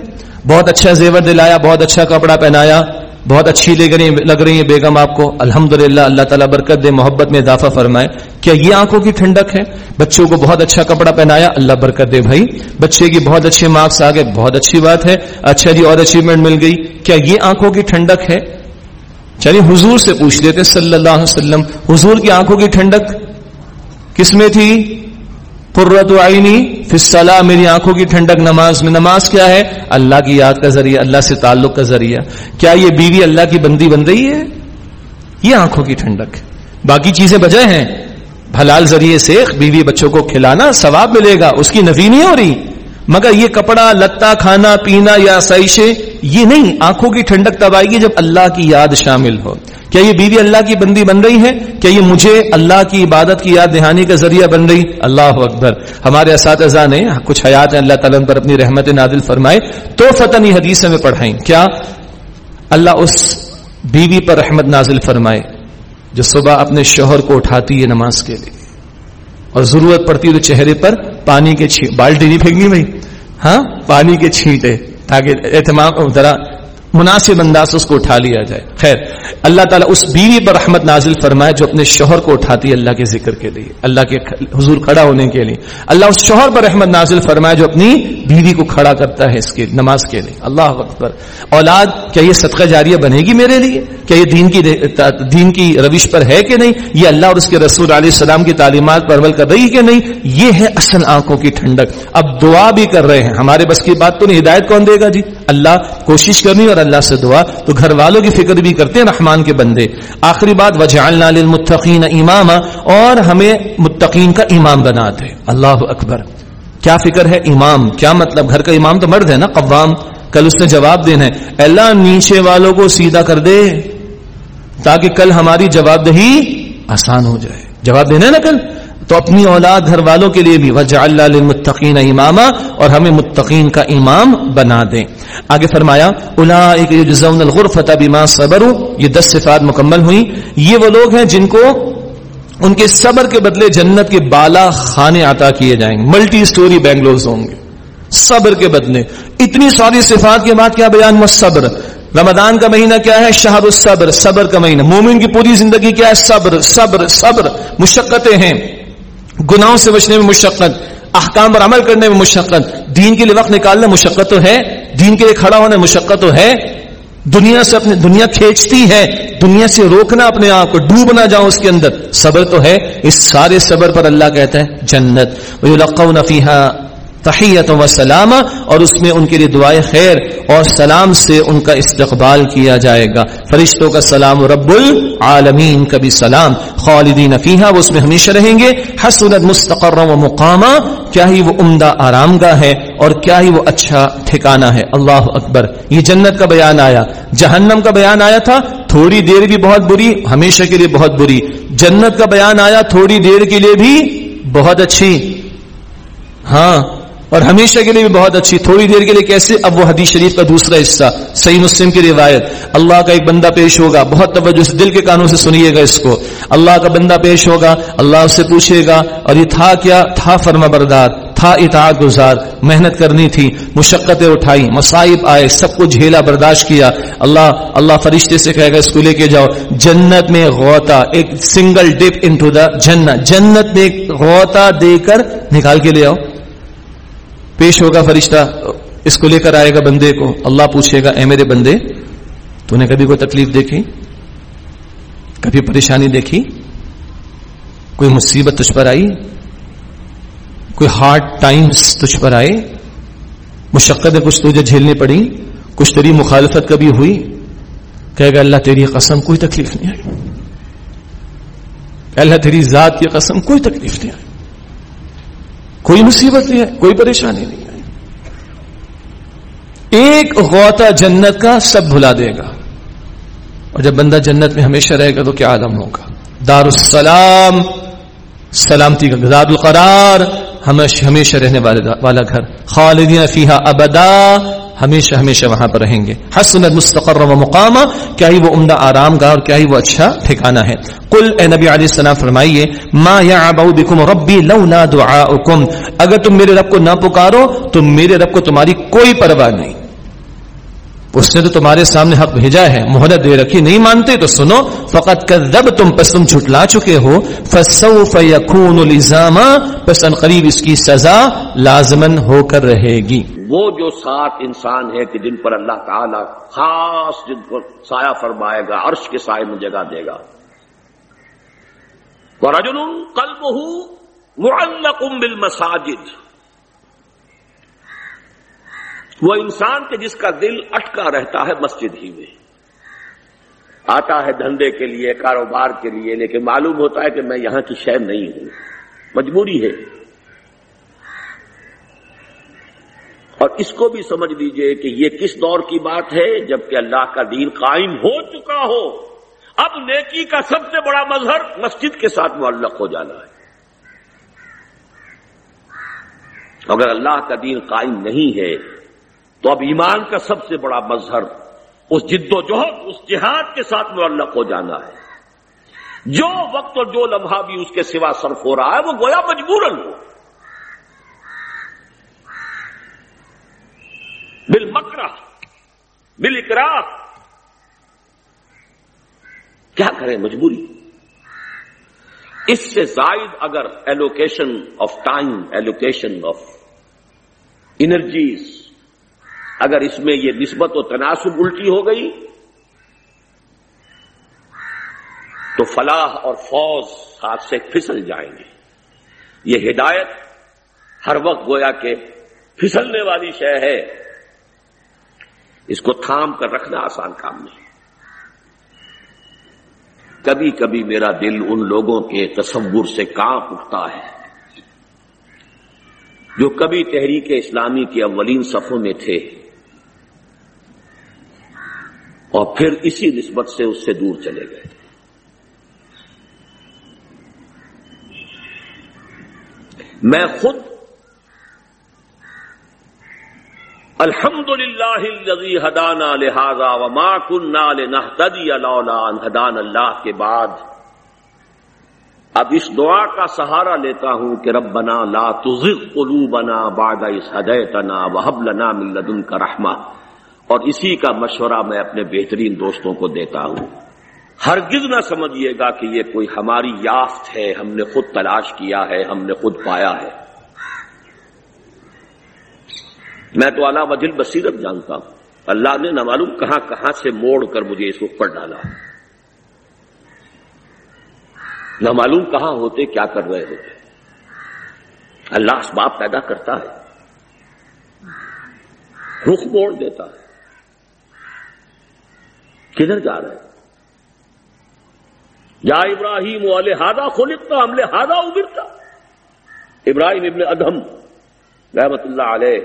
بہت اچھا زیور دلایا، بہت اچھا کپڑا پہنایا۔ بہت اچھی لگ رہی لگ رہی ہے بیگم آپ کو۔ الحمد للہ اللہ تعالیٰ برکت دے، محبت میں اضافہ فرمائے۔ کیا یہ آنکھوں کی ٹھنڈک ہے؟ بچوں کو بہت اچھا کپڑا پہنایا، اللہ برکت دے بھائی۔ بچے کی بہت اچھے مارکس آ گئے بہت اچھی بات ہے۔ اچھا جی اور اچیومنٹ مل گئی۔ کیا یہ آنکھوں کی ٹھنڈک ہے؟ چلیے، حضور سے پوچھ لیتے، صلی اللہ علیہ وسلم، حضور کی آنکھوں کی ٹھنڈک کس میں تھی؟ قرۃ عینی فی میری آنکھوں کی ٹھنڈک نماز میں۔ نماز کیا ہے؟ اللہ کی یاد کا ذریعہ، اللہ سے تعلق کا ذریعہ۔ کیا یہ بیوی اللہ کی بندی بن رہی ہے؟ یہ آنکھوں کی ٹھنڈک۔ باقی چیزیں بجائے ہیں۔ بھلال ذریعے سے بیوی بچوں کو کھلانا ثواب ملے گا، اس کی نفی نہیں ہو رہی۔ مگر یہ کپڑا لتا کھانا، پینا یا سائشیں، یہ نہیں، آنکھوں کی ٹھنڈک تب آئے گی جب اللہ کی یاد شامل ہو۔ کیا یہ بیوی اللہ کی بندی بن رہی ہے؟ کیا یہ مجھے اللہ کی عبادت کی یاد دہانی کا ذریعہ بن رہی؟ اللہ اکبر۔ ہمارے اساتذہ نے کچھ حیات ہیں اللہ تعالیٰ پر اپنی رحمت نادل فرمائے۔ تو فتح حدیث میں پڑھائیں۔ کیا اللہ اس بیوی پر رحمت نازل فرمائے جو صبح اپنے شوہر کو اٹھاتی ہے نماز کے لیے اور ضرورت پڑتی ہے تو چہرے پر؟ پانی کے چھینٹ بالٹی نہیں پھینکنی بھائی۔ ہاں؟ پانی کے چھینٹے تاکہ اہتمام ذرا مناسب انداز اس کو اٹھا لیا جائے۔ خیر، اللہ تعالیٰ اس بیوی پر رحمت نازل فرمائے جو اپنے شوہر کو اٹھاتی ہے اللہ کے ذکر کے لیے، اللہ کے حضور کھڑا ہونے کے لیے۔ اللہ اس شوہر پر رحمت نازل فرمائے جو اپنی بیوی کو کھڑا کرتا ہے اس کے نماز کے لیے۔ اللہ اکبر۔ اولاد، کیا یہ صدقہ جاریہ بنے گی میرے لیے؟ کیا یہ دین کی دین کی روش پر ہے کہ نہیں؟ یہ اللہ اور اس کے رسول علیہ السلام کی تعلیمات پر عمل کر رہی کہ نہیں؟ یہ ہے اصل آنکھوں کی ٹھنڈک۔ اب دعا بھی کر رہے ہیں۔ ہمارے بس کی بات تو نہیں، ہدایت کون دے گا جی؟ اللہ، کوشش کرنی اور اللہ سے دعا۔ تو گھر والوں کی فکر بھی کرتے ہیں رحمان کے بندے۔ آخری بات، وجعلنا للمتقین اماما اور ہمیں متقین کا امام بناتے اللہ اکبر۔ کیا فکر ہے امام؟ کیا مطلب؟ گھر کا امام تو مرد ہے نا، قوام۔ کل اس نے جواب دینا ہے۔ اللہ نیچے والوں کو سیدھا کر دے، تاکہ کل ہماری جواب دہی آسان ہو جائے۔ جواب دینا ہے نا کل؟ تو اپنی اولاد گھر والوں کے لیے بھی وجہ اللہ متقین اماما اور ہمیں متقین کا امام بنا دیں۔ آگے فرمایا الغرفت بما صبر یہ دس صفات مکمل ہوئی یہ وہ لوگ ہیں جن کو ان کے صبر کے بدلے جنت کے بالا خانے عطا کیے جائیں گے۔ ملٹی سٹوری بینگلورز ہوں گے۔ صبر کے بدلے۔ اتنی ساری صفات کے بعد کیا بیان؟ ہوا صبر رمضان کا مہینہ کیا ہے؟ شہر الصبر۔ صبر کا مہینہ۔ مومن کی پوری زندگی کیا ہے؟ صبر صبر صبر۔ مشقتیں ہیں۔ گناہوں سے بچنے میں مشقت، احکام پر عمل کرنے میں مشقت۔ دین کے لیے وقت نکالنا مشقت تو ہے، دین کے لیے کھڑا ہونا مشقت تو ہے۔ دنیا سے اپنے، دنیا کھینچتی ہے، دنیا سے روکنا اپنے آپ کو، ڈوب نہ جاؤ اس کے اندر۔ صبر تو ہے، اس سارے صبر پر اللہ کہتا ہے جنت۔ تحیت و سلام اور اس میں ان کے لیے دعائیں خیر اور سلام سے ان کا استقبال کیا جائے گا۔ فرشتوں کا سلام رب العالمین کا بھی سلام خالدین فیحہ وہ اس میں ہمیشہ رہیں گے۔ حسنت مستقر و مقامہ کیا ہی وہ عمدہ آرام گاہ ہے اور کیا ہی وہ اچھا ٹھکانہ ہے۔ اللہ اکبر۔ یہ جنت کا بیان آیا۔ جہنم کا بیان آیا تھا۔ تھوڑی دیر بھی بہت بری، ہمیشہ کے لیے بہت بری۔ جنت کا بیان آیا تھوڑی دیر کے لیے بھی بہت اچھی۔ ہاں۔ اور ہمیشہ کے لیے بھی بہت اچھی، تھوڑی دیر کے لیے کیسے؟ اب وہ حدیث شریف کا دوسرا حصہ، صحیح مسلم کی روایت۔ اللہ کا ایک بندہ پیش ہوگا، بہت توجہ سے دل کے کانوں سے سنیے گا اس کو۔ اللہ کا بندہ پیش ہوگا، اللہ اس سے پوچھے گا، اور یہ تھا کیا؟ تھا فرما بردار، تھا اطاعت گزار، محنت کرنی تھی، مشقتیں اٹھائی مصائب آئے، سب کو جھیلا برداشت کیا۔ اللہ اللہ فرشتے سے کہے گا، اس کو لے کے جاؤ۔ جنت میں غوطہ، ایک سنگل ڈپ انٹو دا جنت۔ جنت میں ایک غوطہ دے کر نکال کے لے آؤ۔ پیش ہوگا فرشتہ، اس کو لے کر آئے گا بندے کو، اللہ پوچھے گا، اے میرے بندے، تو نے کبھی کوئی تکلیف دیکھی؟ کبھی پریشانی دیکھی؟ کوئی مصیبت تجھ پر آئی؟ کوئی ہارڈ ٹائمز تجھ پر آئے؟ مشقت کچھ تجھے جھیلنی پڑی کچھ تیری مخالفت کبھی ہوئی؟ کہے گا، اللہ تیری قسم، کوئی تکلیف نہیں آئی۔ اللہ تیری ذات کی قسم، کوئی تکلیف نہیں آئی۔ کوئی مصیبت نہیں ہے، کوئی پریشانی نہیں ہے۔ ایک غوطہ جنت کا سب بھلا دے گا۔ اور جب بندہ جنت میں ہمیشہ رہے گا تو کیا عالم ہوگا؟ دار السلام سلامتی کا دار القرار، ہمیشہ رہنے والا گھر۔ خالدیاں فیحا ابدا۔ ہمیشہ ہمیشہ وہاں پر رہیں گے۔ حسنت مستقر و مقام کیا ہی وہ عمدہ آرام گاہ اور کیا ہی وہ اچھا ٹھکانا ہے۔ کل اے نبی علیہ السلام فرمائیے، ما یعبو بکم ربی لولا دعاؤکم اگر تم میرے رب کو نہ پکارو، تو میرے رب کو تمہاری کوئی پرواہ نہیں۔ اس نے تو تمہارے سامنے حق بھیجا ہے محلت دے رکھی، نہیں مانتے تو سنو، فقط کذب تم پس تم جھٹلا چکے ہو، فسوف یکون پس ان قریب اس کی سزا لازمن ہو کر رہے گی۔ وہ جو سات انسان ہے کہ جن پر اللہ تعالی خاص جن کو سایہ فرمائے گا، عرش کے سائے میں جگہ دے گا۔ رجن قلبه معلق بالمساجد۔ وہ انسان کے جس کا دل اٹکا رہتا ہے مسجد ہی میں۔ آتا ہے دھندے کے لیے، کاروبار کے لیے، لیکن معلوم ہوتا ہے کہ میں یہاں کی شہ نہیں ہوں۔ مجبوری ہے۔ اور اس کو بھی سمجھ لیجیے کہ یہ کس دور کی بات ہے، جبکہ اللہ کا دین قائم ہو چکا ہو۔ اب نیکی کا سب سے بڑا مظہر مسجد کے ساتھ معلق ہو جانا ہے۔ اگر اللہ کا دین قائم نہیں ہے تو اب ایمان کا سب سے بڑا مظہر اس جد و جہد، اس جہاد کے ساتھ معلق ہو جانا ہے۔ جو وقت اور جو لمحہ بھی اس کے سوا صرف ہو رہا ہے، وہ گویا مجبورن ہو۔ بل مکرا بل اکرا کیا کریں مجبوری؟ اس سے زائد اگر allocation of time allocation of energies اگر اس میں یہ نسبت و تناسب الٹی ہو گئی تو فلاح اور فوج ہاتھ سے پھسل جائیں گے۔ یہ ہدایت ہر وقت گویا کہ پھسلنے والی شے ہے۔ اس کو تھام کر رکھنا آسان کام نہیں۔ کبھی کبھی میرا دل ان لوگوں کے تصور سے کانپ اٹھتا ہے جو کبھی تحریک اسلامی کے اولین صفوں میں تھے۔ اور پھر اسی نسبت سے اس سے دور چلے گئے۔ میں خود الحمد للہ ہدانا لہذا وما کن نال نہ ہدان اللہ کے بعد۔ اب اس دعا کا سہارا لیتا ہوں کہ رب بنا لا تزغ قلوبنا بعد اس ہدیتنا وہب لنا من لدن کا رحمہ اور اسی کا مشورہ میں اپنے بہترین دوستوں کو دیتا ہوں۔ ہرگز نہ سمجھیے گا کہ یہ کوئی ہماری یافت ہے، ہم نے خود تلاش کیا ہے، ہم نے خود پایا ہے۔ میں تو اعلیٰ وجل بصیرت جانتا ہوں۔ اللہ نے نہ معلوم کہاں کہاں سے موڑ کر مجھے اس وقت پر ڈالا۔ نہ معلوم کہاں ہوتے، کیا کر رہے ہوتے۔ اللہ اسباب پیدا کرتا ہے۔ رخ موڑ دیتا ہے۔ کدھر جا رہے ہیں یا ابراہیم والے ہادہ ہم ہادہ ابرتا ابراہیم ابن ادہم رحمت اللہ علیہ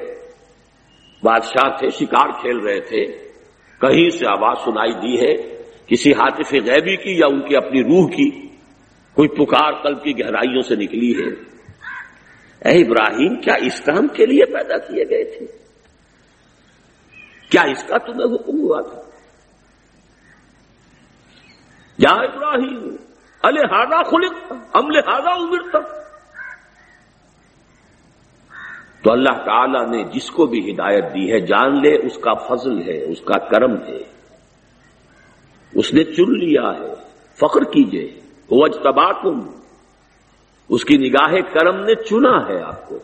بادشاہ تھے، شکار کھیل رہے تھے۔ کہیں سے آواز سنائی دی ہے، کسی حاطف غیبی کی یا ان کی اپنی روح کی؟ کوئی پکار قلب کی گہرائیوں سے نکلی ہے۔ اے ابراہیم، کیا اس کام کے لیے پیدا کیے گئے تھے؟ کیا اس کا تمہیں حکم ہوا تھا؟ یا ابراہیم الحاظہ خلق ہم لہذا ابرتا تو اللہ تعالی نے جس کو بھی ہدایت دی ہے، جان لے، اس کا فضل ہے، اس کا کرم ہے۔ اس نے چن لیا ہے، فخر کیجیے۔ وہ اجتبا تم اس کی نگاہ کرم نے چنا ہے آپ کو۔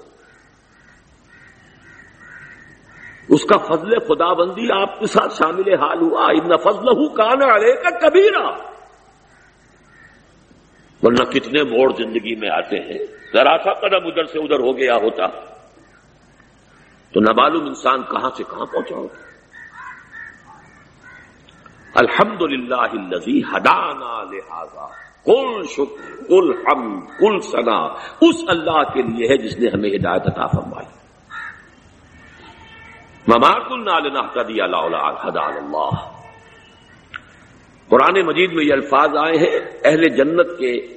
اس کا فضل خدا بندی آپ کے ساتھ شامل حال ہوا۔ اتنا فضل ہوں کان ارے کا کبھی ورنہ کتنے موڑ زندگی میں آتے ہیں۔ ذرا سا قدم ادھر سے ادھر ہو گیا ہوتا۔ تو نابالم انسان کہاں سے کہاں پہنچا ہوگا الحمد للہ ہدانا لہذا۔ کل شکر کل ہم کل سنا اس اللہ کے لیے ہے جس نے ہمیں ہدایت عطا فرمائی۔ مماک النا کا اللہ اللہ قرآن مجید میں یہ الفاظ آئے ہیں، اہل جنت کے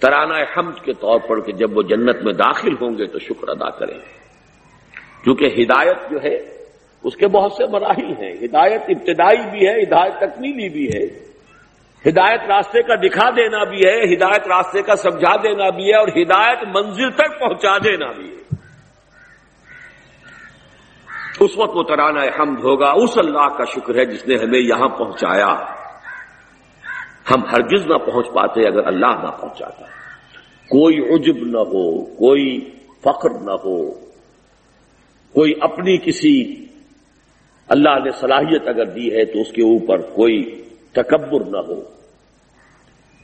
ترانہ حمد کے طور پر کہ جب وہ جنت میں داخل ہوں گے تو شکر ادا کریں کیونکہ ہدایت جو ہے، اس کے بہت سے مراحل ہیں۔ ہدایت ابتدائی بھی ہے، ہدایت تکمیلی بھی ہے۔ ہدایت راستے کا دکھا دینا بھی ہے، ہدایت راستے کا سمجھا دینا بھی ہے اور ہدایت منزل تک پہنچا دینا بھی ہے۔ اس وقت وہ ترانہ حمد ہوگا، اس اللہ کا شکر ہے جس نے ہمیں یہاں پہنچایا۔ ہم ہرگز نہ پہنچ پاتے اگر اللہ نہ پہنچاتا۔ کوئی عجب نہ ہو، کوئی فخر نہ ہو، کوئی اپنی کسی اللہ نے صلاحیت اگر دی ہے تو اس کے اوپر کوئی تکبر نہ ہو۔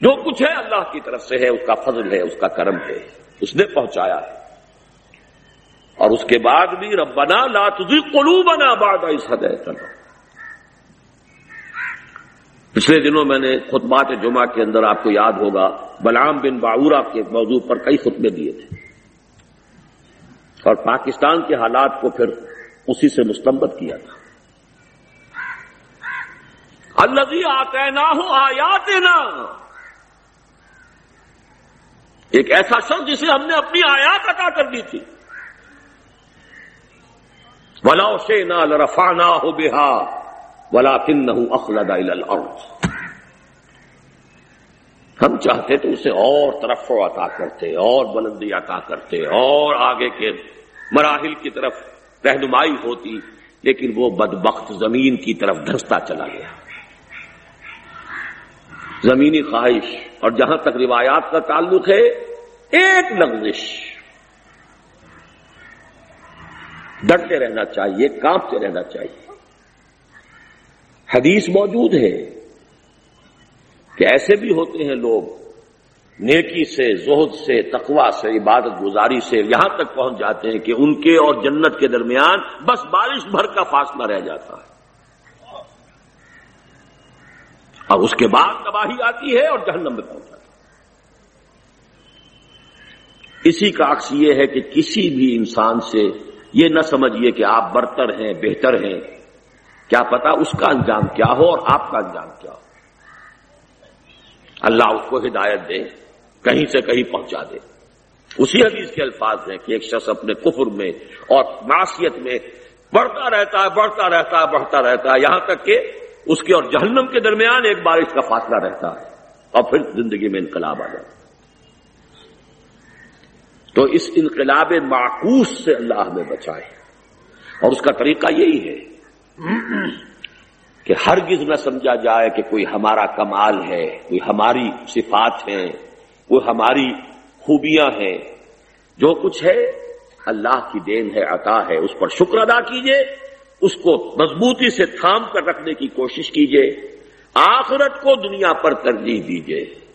جو کچھ ہے اللہ کی طرف سے ہے، اس کا فضل ہے، اس کا کرم ہے، اس نے پہنچایا ہے۔ اور اس کے بعد بھی ربنا لا تزغ قلوبنا بعد اس هديتنا پچھلے دنوں میں نے خطبات جمعہ کے اندر آپ کو یاد ہوگا بلام بن باورا کے موضوع پر کئی خطبے دیے تھے۔ اور پاکستان کے حالات کو پھر اسی سے مستمت کیا تھا۔ الزی آتے نہ ہو آیات نا ایک ایسا شخص جسے ہم نے اپنی آیات عطا کر دی تھی۔ ولا سے نہ لرفا نہ ہو بےحا ولا کن نہ اخلاد ہم چاہتے تو اسے اور طرف عطا کرتے، اور بلندی عطا کرتے، اور آگے کے مراحل کی طرف رہنمائی ہوتی، لیکن وہ بدبخت زمین کی طرف دھستا چلا گیا۔ زمینی خواہش اور جہاں تک روایات کا تعلق ہے، ایک لغزش ڈرتے رہنا چاہیے، کانپتے رہنا چاہیے۔ حدیث موجود ہے کہ ایسے بھی ہوتے ہیں لوگ، نیکی سے، زہد سے تقوا سے، عبادت گزاری سے یہاں تک پہنچ جاتے ہیں کہ ان کے اور جنت کے درمیان بس بارش بھر کا فاصلہ رہ جاتا ہے۔ اور اس کے بعد تباہی آتی ہے اور جہنم میں پہنچ جاتا ہے۔ اسی کا عکس یہ ہے کہ کسی بھی انسان سے یہ نہ سمجھیے کہ آپ برتر ہیں، بہتر ہیں۔ کیا پتا اس کا انجام کیا ہو اور آپ کا انجام کیا ہو۔ اللہ اس کو ہدایت دے، کہیں سے کہیں پہنچا دے۔ اسی حدیث کے الفاظ ہیں کہ ایک شخص اپنے کفر میں اور معاشیت میں بڑھتا رہتا ہے، بڑھتا رہتا ہے، بڑھتا رہتا ہے۔ یہاں تک کہ اس کے اور جہنم کے درمیان ایک بارش کا فاصلہ رہتا ہے اور پھر زندگی میں انقلاب آ جائے تو اس انقلاب معکوس سے اللہ ہمیں بچائے۔ اور اس کا طریقہ یہی ہے کہ ہرگز نہ سمجھا جائے کہ کوئی ہمارا کمال ہے، کوئی ہماری صفات ہیں، کوئی ہماری خوبیاں ہیں۔ جو کچھ ہے، اللہ کی دین ہے، عطا ہے۔ اس پر شکر ادا کیجیے، اس کو مضبوطی سے تھام کر رکھنے کی کوشش کیجیے۔ آخرت کو دنیا پر ترجیح دیجیے۔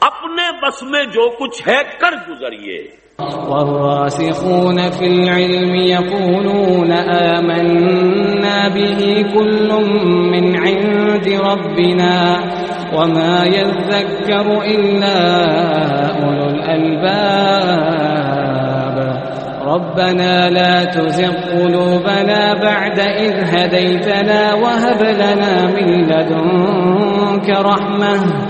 اپنے بس میں جو کچھ ہے کر گزریے۔ والراسخون في العلم يقولون آمنا به كل من عند ربنا وما يذكر إلا أولو الألباب ربنا لا تزغ قلوبنا بعد إذ هديتنا وهب لنا من لدنك رحمة۔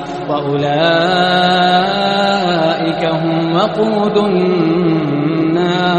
وأولئك هم وقود النار